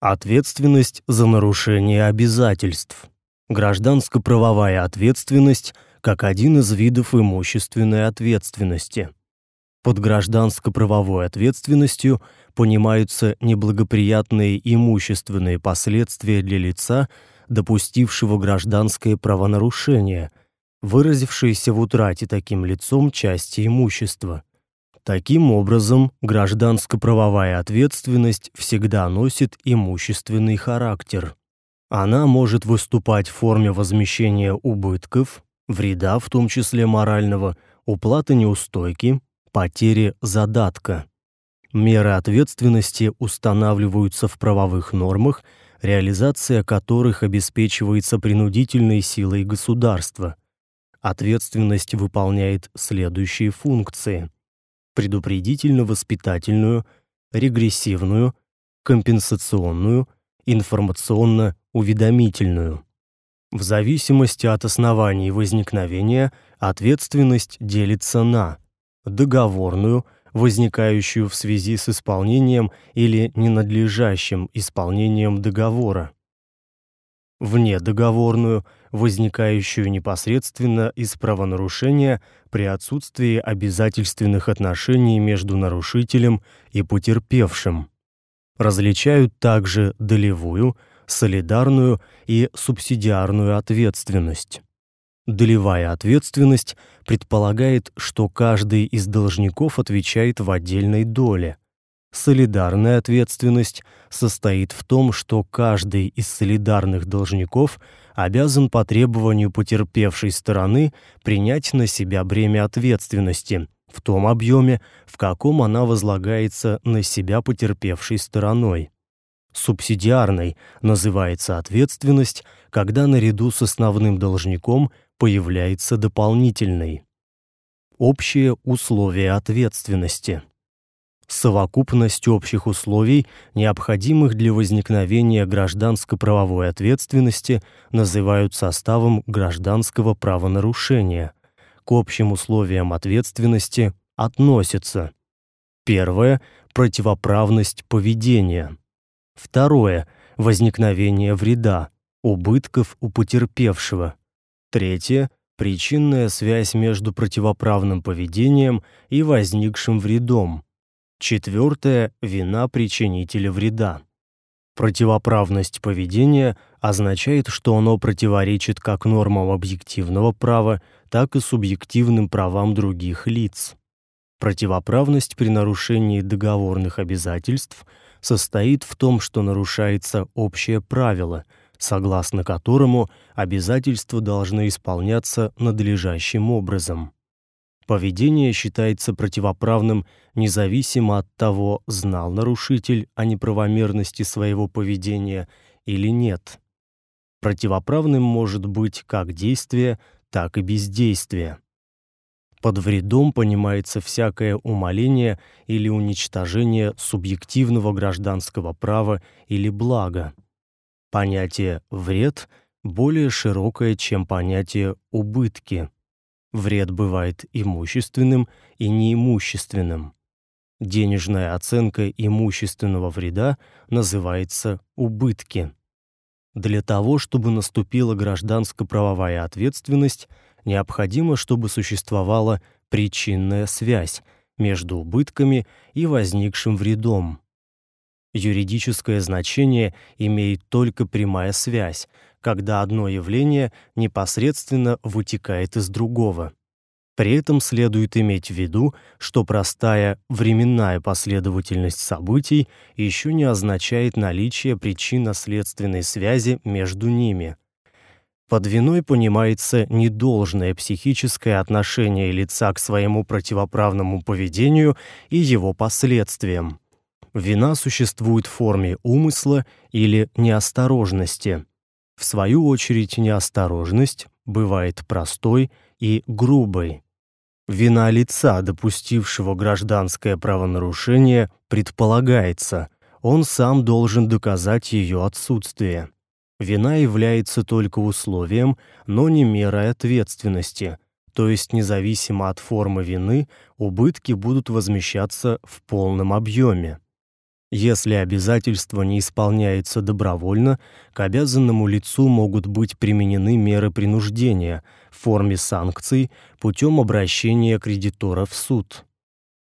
Ответственность за нарушение обязательств. Гражданско-правовая ответственность как один из видов имущественной ответственности. Под гражданско-правовой ответственностью понимаются неблагоприятные имущественные последствия для лица, допустившего гражданское правонарушение, выразившиеся в утрате таким лицом части имущества. Таким образом, гражданско-правовая ответственность всегда носит имущественный характер. Она может выступать в форме возмещения убытков, вреда, в том числе морального, уплаты неустойки, потери задатка. Меры ответственности устанавливаются в правовых нормах, реализация которых обеспечивается принудительной силой государства. Ответственность выполняет следующие функции: предупредительно-воспитательную, регрессивную, компенсационную, информационно-уведомительную. В зависимости от оснований возникновения ответственность делится на договорную, возникающую в связи с исполнением или ненадлежащим исполнением договора, внедоговорную, возникающую непосредственно из правонарушения при отсутствии обязательственных отношений между нарушителем и потерпевшим. Различают также долевую, солидарную и субсидиарную ответственность. Долевая ответственность предполагает, что каждый из должников отвечает в отдельной доле, Солидарная ответственность состоит в том, что каждый из солидарных должников обязан по требованию потерпевшей стороны принять на себя бремя ответственности в том объеме, в каком она возлагается на себя потерпевшей стороной. Субсидиарной называется ответственность, когда наряду с основным должником появляется дополнительный. Общие условия ответственности совокупность общих условий, необходимых для возникновения гражданско-правовой ответственности, называют составом гражданского правонарушения. К общим условиям ответственности относятся: первое противоправность поведения. Второе возникновение вреда, убытков у потерпевшего. Третье причинная связь между противоправным поведением и возникшим вредом. Четвертое вина причинителя вреда. Противоправность поведения означает, что оно противоречит как нормам объективного права, так и субъективным правам других лиц. Противоправность при нарушении договорных обязательств состоит в том, что нарушается общее правило, согласно которому обязательства должны исполняться надлежащим образом. Поведение считается противоправным независимо от того, знал нарушитель о неправомерности своего поведения или нет. Противоправным может быть как действие, так и бездействие. Под вредом понимается всякое умаление или уничтожение субъективного гражданского права или блага. Понятие вред более широкое, чем понятие убытки. Вред бывает имущественным и неимущественным. Денежная оценка имущественного вреда называется убытки. Для того, чтобы наступила гражданско-правовая ответственность, необходимо, чтобы существовала причинная связь между убытками и возникшим вредом. Юридическое значение имеет только прямая связь, когда одно явление непосредственно вытекает из другого. При этом следует иметь в виду, что простая временная последовательность событий еще не означает наличие причинно-следственной связи между ними. Под виной понимается недолжное психическое отношение лица к своему противоправному поведению и его последствиям. Вина существует в форме умысла или неосторожности. В свою очередь, неосторожность бывает простой и грубой. Вина лица, допустившего гражданское правонарушение, предполагается. Он сам должен доказать ее отсутствие. Вина является только условием, но не мерой ответственности. То есть независимо от формы вины, убытки будут возмещаться в полном объеме. Если обязательство не исполняется добровольно, к обязанному лицу могут быть применены меры принуждения в форме санкций путем обращения кредитора в суд.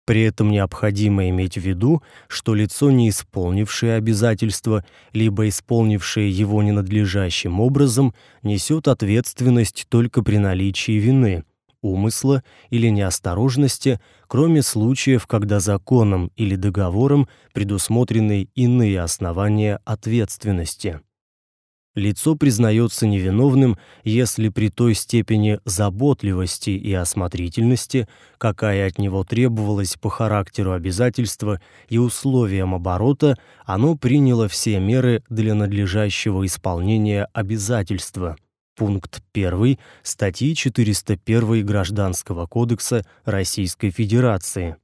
При этом необходимо иметь в виду, что лицо, не исполнившее обязательство, либо исполнившее его ненадлежащим образом, несет ответственность только при наличии вины – умысла или неосторожности, кроме случаев, когда законом или договором предусмотрены иные основания ответственности. Лицо признается невиновным, если при той степени заботливости и осмотрительности, какая от него требовалась по характеру обязательства и условиям оборота, оно приняло все меры для надлежащего исполнения обязательства – Пункт 1 статьи 401 Гражданского кодекса Российской Федерации.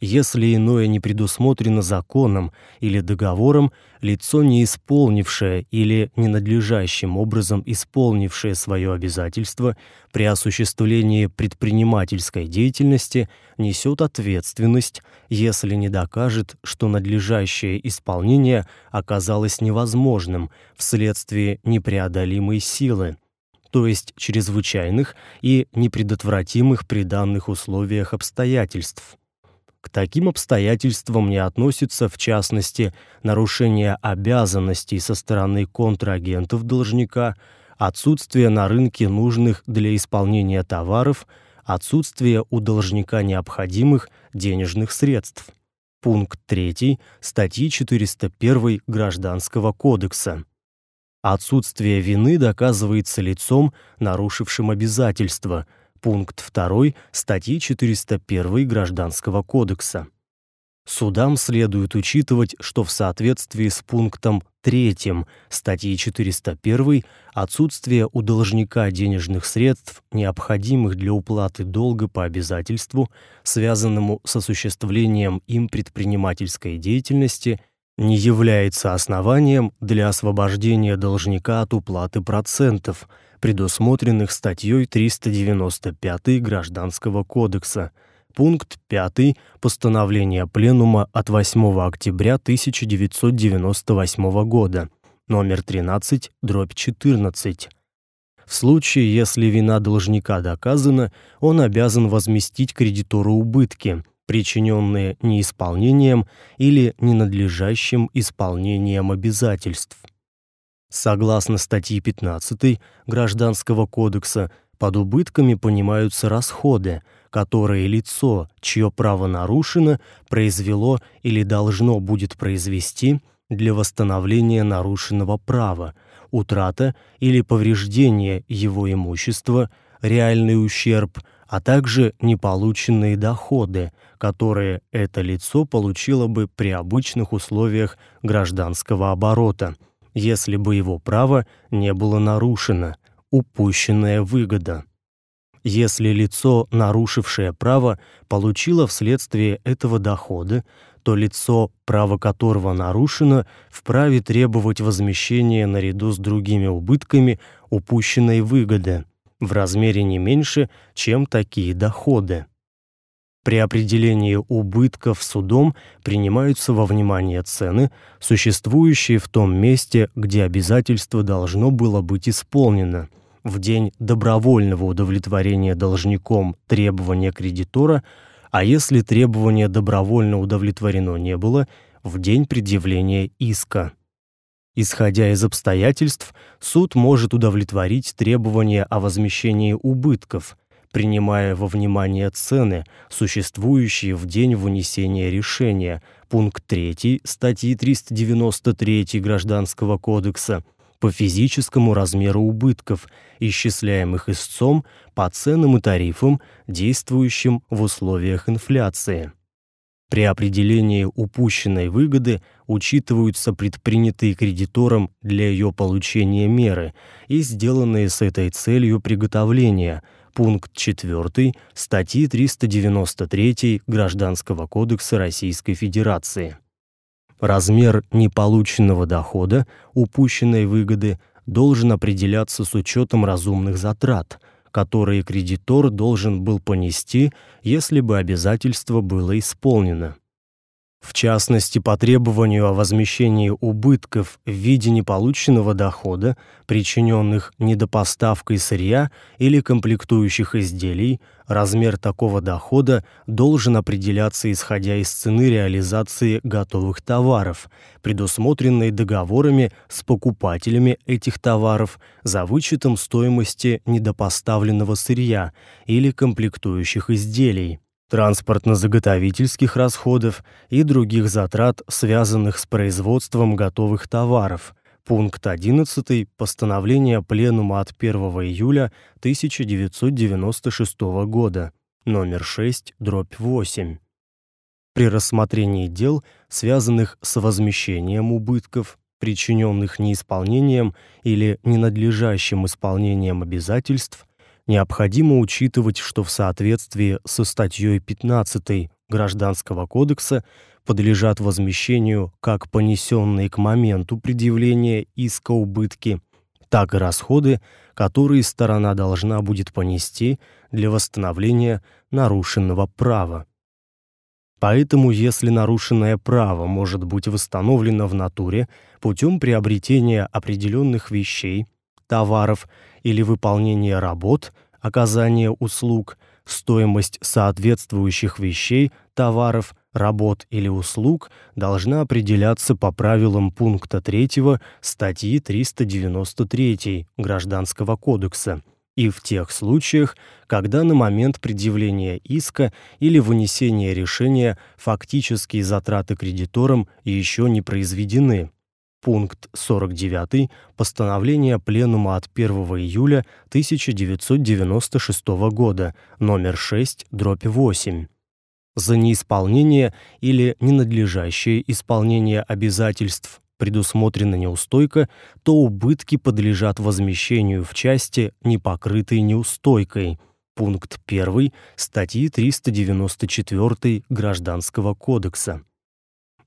Если иное не предусмотрено законом или договором, лицо, не исполнившее или ненадлежащим образом исполнившее свое обязательство при осуществлении предпринимательской деятельности, несет ответственность, если не докажет, что надлежащее исполнение оказалось невозможным вследствие непреодолимой силы, то есть чрезвычайных и непредотвратимых при данных условиях обстоятельств к таким обстоятельствам не относится, в частности, нарушение обязанностей со стороны контрагентов должника, отсутствие на рынке нужных для исполнения товаров, отсутствие у должника необходимых денежных средств. Пункт 3 статьи 401 Гражданского кодекса. Отсутствие вины доказывается лицом, нарушившим обязательства – пункт 2 статьи 401 Гражданского кодекса. Судам следует учитывать, что в соответствии с пунктом 3 статьи 401 отсутствие у должника денежных средств, необходимых для уплаты долга по обязательству, связанному с осуществлением им предпринимательской деятельности, не является основанием для освобождения должника от уплаты процентов – предусмотренных статьей 395 Гражданского кодекса. Пункт 5 постановления Пленума от 8 октября 1998 года, номер 13, дробь 14. В случае, если вина должника доказана, он обязан возместить кредитору убытки, причиненные неисполнением или ненадлежащим исполнением обязательств. Согласно статье 15 Гражданского кодекса, под убытками понимаются расходы, которые лицо, чье право нарушено, произвело или должно будет произвести для восстановления нарушенного права, утрата или повреждение его имущества, реальный ущерб, а также неполученные доходы, которые это лицо получило бы при обычных условиях гражданского оборота – если бы его право не было нарушено, упущенная выгода. Если лицо, нарушившее право, получило вследствие этого доходы, то лицо, право которого нарушено, вправе требовать возмещения наряду с другими убытками упущенной выгоды в размере не меньше, чем такие доходы. При определении убытков судом принимаются во внимание цены, существующие в том месте, где обязательство должно было быть исполнено. В день добровольного удовлетворения должником требования кредитора, а если требование добровольно удовлетворено не было, в день предъявления иска. Исходя из обстоятельств, суд может удовлетворить требования о возмещении убытков – принимая во внимание цены, существующие в день вынесения решения, пункт 3 статьи 393 Гражданского кодекса, по физическому размеру убытков, исчисляемых истцом по ценам и тарифам, действующим в условиях инфляции. При определении упущенной выгоды учитываются предпринятые кредитором для ее получения меры и сделанные с этой целью приготовления – пункт 4 статьи 393 Гражданского кодекса Российской Федерации. Размер неполученного дохода, упущенной выгоды, должен определяться с учетом разумных затрат, которые кредитор должен был понести, если бы обязательство было исполнено. В частности, по требованию о возмещении убытков в виде неполученного дохода, причиненных недопоставкой сырья или комплектующих изделий, размер такого дохода должен определяться исходя из цены реализации готовых товаров, предусмотренной договорами с покупателями этих товаров за вычетом стоимости недопоставленного сырья или комплектующих изделий транспортно-заготовительских расходов и других затрат, связанных с производством готовых товаров. Пункт 11 постановления Пленума от 1 июля 1996 года, номер 6, дробь 8. При рассмотрении дел, связанных с возмещением убытков, причиненных неисполнением или ненадлежащим исполнением обязательств, необходимо учитывать, что в соответствии со статьей 15 Гражданского кодекса подлежат возмещению как понесенные к моменту предъявления иска убытки, так и расходы, которые сторона должна будет понести для восстановления нарушенного права. Поэтому, если нарушенное право может быть восстановлено в натуре путем приобретения определенных вещей, товаров или выполнения работ, оказания услуг, стоимость соответствующих вещей, товаров, работ или услуг должна определяться по правилам пункта 3 статьи 393 Гражданского кодекса и в тех случаях, когда на момент предъявления иска или вынесения решения фактические затраты кредитором еще не произведены пункт 49 постановления Пленума от 1 июля 1996 года, номер 6, дробь 8. За неисполнение или ненадлежащее исполнение обязательств предусмотрена неустойка, то убытки подлежат возмещению в части, не покрытой неустойкой. Пункт 1 статьи 394 Гражданского кодекса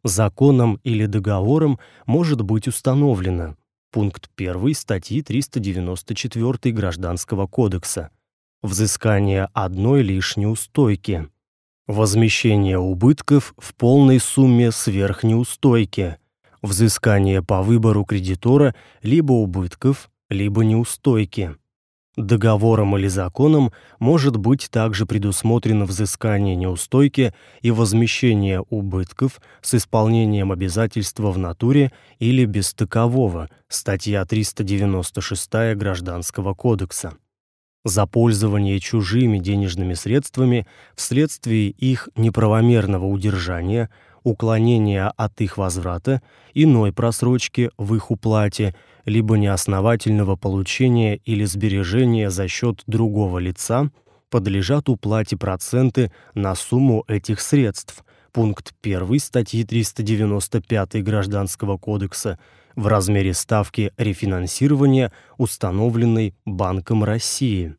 законом или договором может быть установлено. Пункт 1 статьи 394 Гражданского кодекса. Взыскание одной лишь неустойки. Возмещение убытков в полной сумме сверх неустойки. Взыскание по выбору кредитора либо убытков, либо неустойки. Договором или законом может быть также предусмотрено взыскание неустойки и возмещение убытков с исполнением обязательства в натуре или без такового. Статья 396 Гражданского кодекса. За пользование чужими денежными средствами вследствие их неправомерного удержания, уклонения от их возврата, иной просрочки в их уплате либо неосновательного получения или сбережения за счет другого лица подлежат уплате проценты на сумму этих средств. Пункт 1 статьи 395 Гражданского кодекса в размере ставки рефинансирования, установленной Банком России.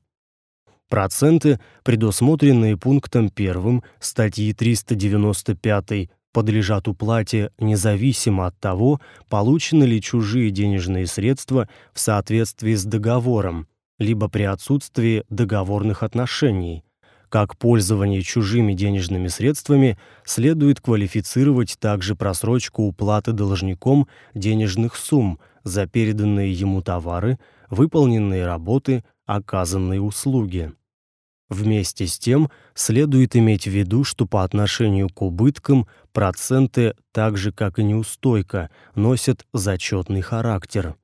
Проценты, предусмотренные пунктом 1 статьи 395 подлежат уплате независимо от того, получены ли чужие денежные средства в соответствии с договором, либо при отсутствии договорных отношений. Как пользование чужими денежными средствами следует квалифицировать также просрочку уплаты должником денежных сумм за переданные ему товары, выполненные работы, оказанные услуги. Вместе с тем, следует иметь в виду, что по отношению к убыткам проценты, так же как и неустойка, носят зачетный характер.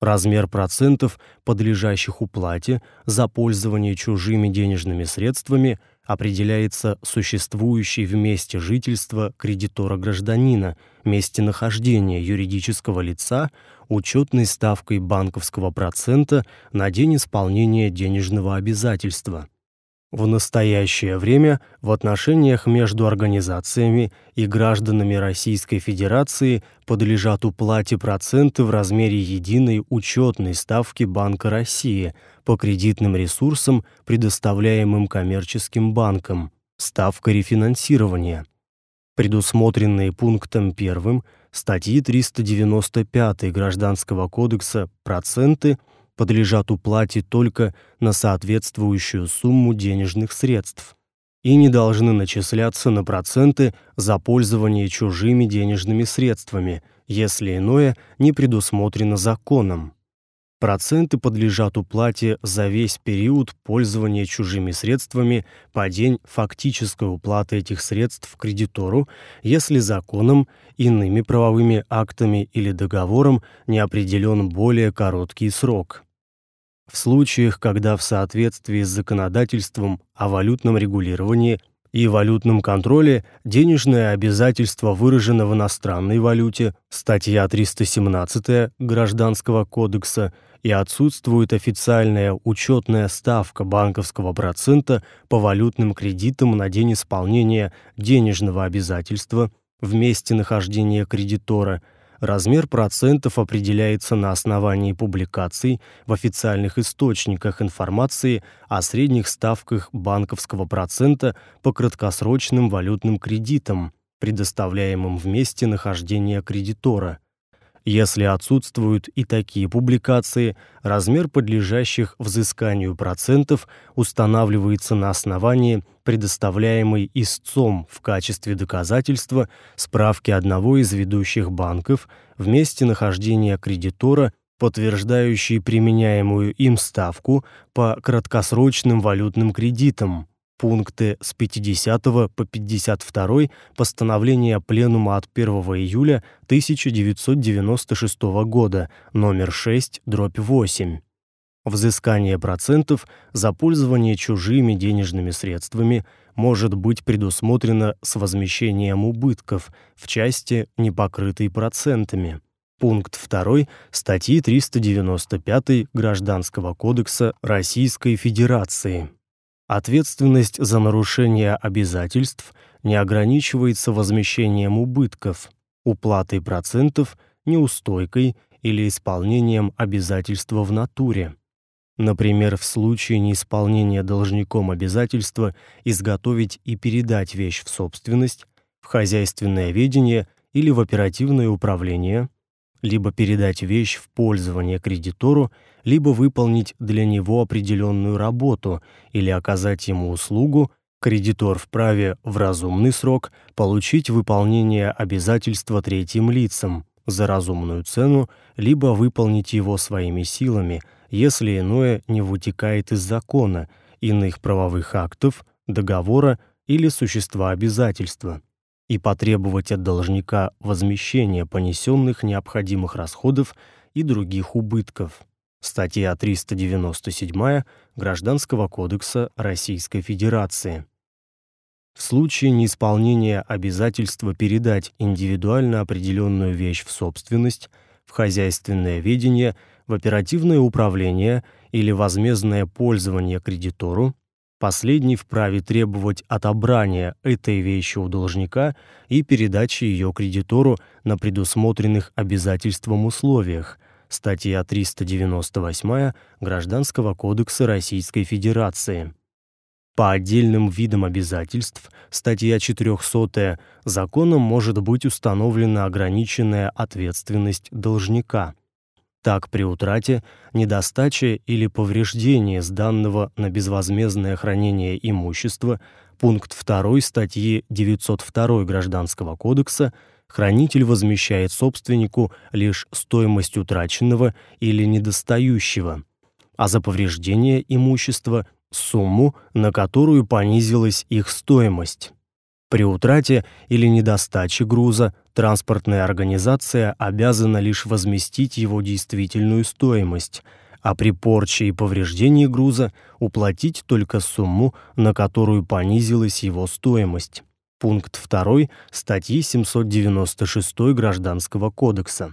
Размер процентов, подлежащих уплате за пользование чужими денежными средствами, определяется существующей в месте жительства кредитора-гражданина, месте нахождения юридического лица, учетной ставкой банковского процента на день исполнения денежного обязательства. В настоящее время в отношениях между организациями и гражданами Российской Федерации подлежат уплате проценты в размере единой учетной ставки Банка России по кредитным ресурсам, предоставляемым коммерческим банкам, ставка рефинансирования. Предусмотренные пунктом 1 статьи 395 Гражданского кодекса проценты – подлежат уплате только на соответствующую сумму денежных средств. и не должны начисляться на проценты за пользование чужими денежными средствами, если иное не предусмотрено законом. Проценты подлежат уплате за весь период пользования чужими средствами по день фактической уплаты этих средств кредитору, если законом, иными правовыми актами или договором не определен более короткий срок. В случаях, когда в соответствии с законодательством о валютном регулировании и валютном контроле денежное обязательство выражено в иностранной валюте, статья 317 Гражданского кодекса, и отсутствует официальная учетная ставка банковского процента по валютным кредитам на день исполнения денежного обязательства в месте нахождения кредитора, размер процентов определяется на основании публикаций в официальных источниках информации о средних ставках банковского процента по краткосрочным валютным кредитам, предоставляемым в месте нахождения кредитора. Если отсутствуют и такие публикации, размер подлежащих взысканию процентов устанавливается на основании предоставляемой истцом в качестве доказательства справки одного из ведущих банков в месте нахождения кредитора, подтверждающей применяемую им ставку по краткосрочным валютным кредитам пункты с 50 по 52 постановления Пленума от 1 июля 1996 года, номер 6, дробь 8. Взыскание процентов за пользование чужими денежными средствами может быть предусмотрено с возмещением убытков в части, не покрытой процентами. Пункт 2 статьи 395 Гражданского кодекса Российской Федерации. Ответственность за нарушение обязательств не ограничивается возмещением убытков, уплатой процентов, неустойкой или исполнением обязательства в натуре. Например, в случае неисполнения должником обязательства изготовить и передать вещь в собственность, в хозяйственное ведение или в оперативное управление, либо передать вещь в пользование кредитору либо выполнить для него определенную работу или оказать ему услугу, кредитор вправе в разумный срок получить выполнение обязательства третьим лицам за разумную цену, либо выполнить его своими силами, если иное не вытекает из закона, иных правовых актов, договора или существа обязательства, и потребовать от должника возмещения понесенных необходимых расходов и других убытков. Статья 397 Гражданского кодекса Российской Федерации. В случае неисполнения обязательства передать индивидуально определенную вещь в собственность, в хозяйственное ведение, в оперативное управление или возмездное пользование кредитору, последний вправе требовать отобрания этой вещи у должника и передачи ее кредитору на предусмотренных обязательством условиях – статья 398 Гражданского кодекса Российской Федерации. По отдельным видам обязательств, статья 400 законом может быть установлена ограниченная ответственность должника. Так при утрате, недостаче или повреждении сданного на безвозмездное хранение имущества пункт 2 статьи 902 Гражданского кодекса хранитель возмещает собственнику лишь стоимость утраченного или недостающего, а за повреждение имущества сумму, на которую понизилась их стоимость. При утрате или недостаче груза транспортная организация обязана лишь возместить его действительную стоимость, а при порче и повреждении груза уплатить только сумму, на которую понизилась его стоимость пункт 2 статьи 796 Гражданского кодекса.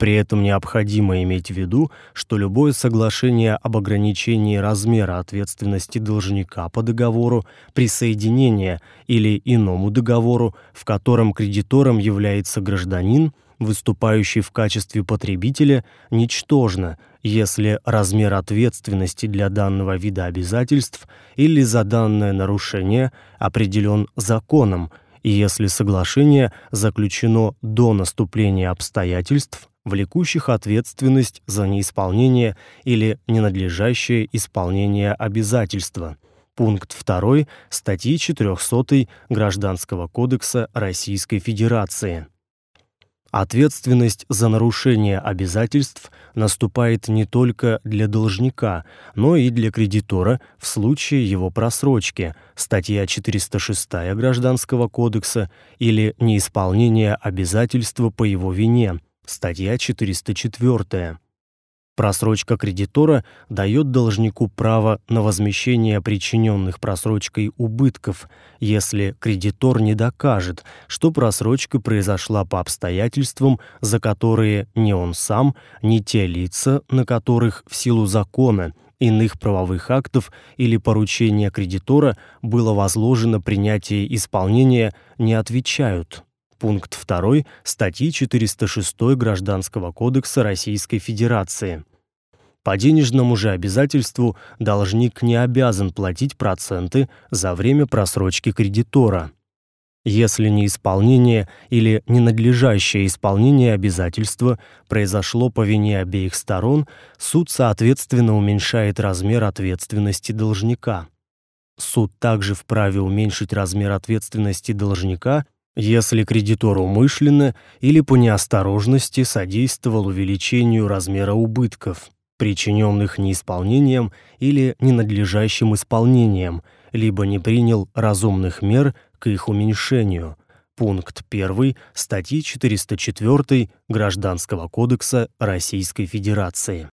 При этом необходимо иметь в виду, что любое соглашение об ограничении размера ответственности должника по договору, присоединения или иному договору, в котором кредитором является гражданин, выступающий в качестве потребителя, ничтожно, если размер ответственности для данного вида обязательств или за данное нарушение определен законом, и если соглашение заключено до наступления обстоятельств, влекущих ответственность за неисполнение или ненадлежащее исполнение обязательства. Пункт 2 статьи 400 Гражданского кодекса Российской Федерации. Ответственность за нарушение обязательств наступает не только для должника, но и для кредитора в случае его просрочки, статья 406 Гражданского кодекса, или неисполнения обязательства по его вине, статья 404. Просрочка кредитора дает должнику право на возмещение причиненных просрочкой убытков, если кредитор не докажет, что просрочка произошла по обстоятельствам, за которые ни он сам, ни те лица, на которых в силу закона иных правовых актов или поручения кредитора было возложено принятие исполнения, не отвечают пункт 2 статьи 406 Гражданского кодекса Российской Федерации. По денежному же обязательству должник не обязан платить проценты за время просрочки кредитора. Если неисполнение или ненадлежащее исполнение обязательства произошло по вине обеих сторон, суд соответственно уменьшает размер ответственности должника. Суд также вправе уменьшить размер ответственности должника, если кредитор умышленно или по неосторожности содействовал увеличению размера убытков причиненных неисполнением или ненадлежащим исполнением, либо не принял разумных мер к их уменьшению. Пункт 1 статьи 404 Гражданского кодекса Российской Федерации.